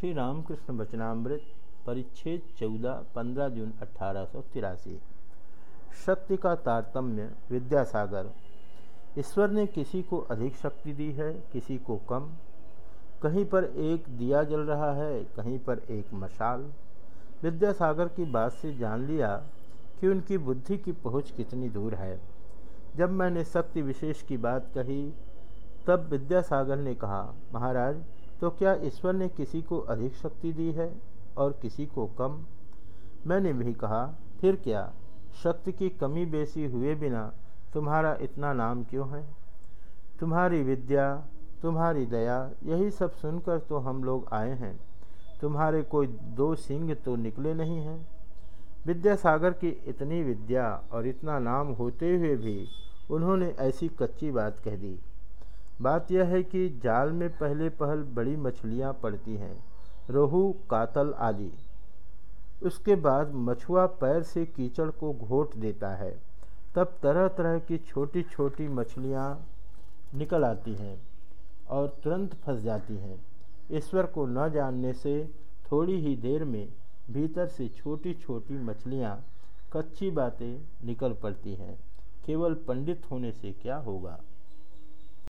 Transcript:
श्री रामकृष्ण वचनामृत, परिच्छेद चौदह, पंद्रह जून अठारह सौ तिरासी। शक्ति का तारतम्य, विद्यासागर। ईश्वर ने किसी को अधिक शक्ति दी है, किसी को कम। कहीं पर एक दिया जल रहा है, कहीं पर एक मशाल। विद्यासागर की बात से जान लिया कि उनकी बुद्धि की पहुँच कितनी दूर है। जब मैंने शक्ति विशेष की बात कही, तब विद्यासागर ने कहा, महाराज तो क्या ईश्वर ने किसी को अधिक शक्ति दी है और किसी को कम? मैंने भी कहा, फिर क्या? शक्ति की कमी बेसी हुए बिना तुम्हारा इतना नाम क्यों है? तुम्हारी विद्या, तुम्हारी दया, यही सब सुनकर तो हम लोग आए हैं। तुम्हारे कोई दो सिंह तो निकले नहीं हैं। विद्यासागर की इतनी विद्या और इतना नाम होते हुए भी उन्होंने ऐसी कच्ची बात कह दी। बात यह है कि जाल में पहले पहल बड़ी मछलियाँ पड़ती हैं, रोहू, कातल आदि। उसके बाद मछुआ पैर से कीचड़ को घोट देता है। तब तरह तरह की छोटी छोटी मछलियाँ निकल आती हैं और तुरंत फंस जाती हैं। ईश्वर को न जानने से थोड़ी ही देर में भीतर से छोटी छोटी मछलियाँ कच्ची बातें निकल पड़ती हैं। केवल पंडित होने से क्या होगा?